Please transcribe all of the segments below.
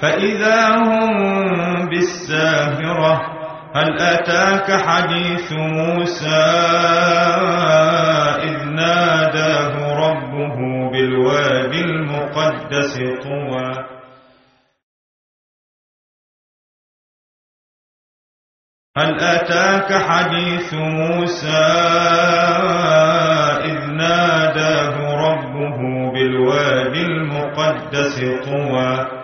فإذا هم بالساهرة هل أتاك حديث موسى إذ ناداه ربه بالوادي المقدس طوى؟ هل أتاك حديث موسى إذ ناداه ربه بالوادي المقدس طوى؟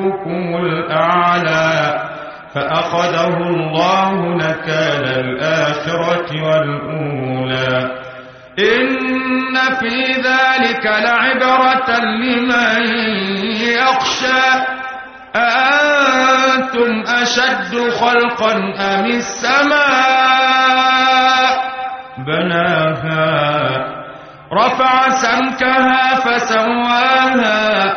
ربكم الأعلى فأخذه الله نكال الآخرة والأولى. إن في ذلك لعبرة لمن يخشى. أأنتم أشد خلقا أم السماء؟ بناها. رفع سمكها فسواها.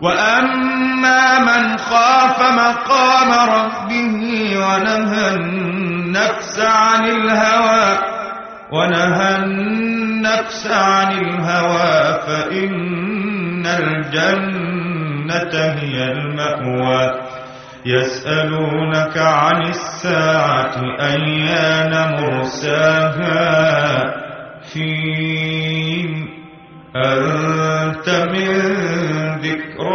وأما من خاف مقام ربه ونهى النفس عن الهوى ونهى النفس عن الهوى فإن الجنة هي المأوى. يسألونك عن الساعة أيان مرساها؟ فيم أنت من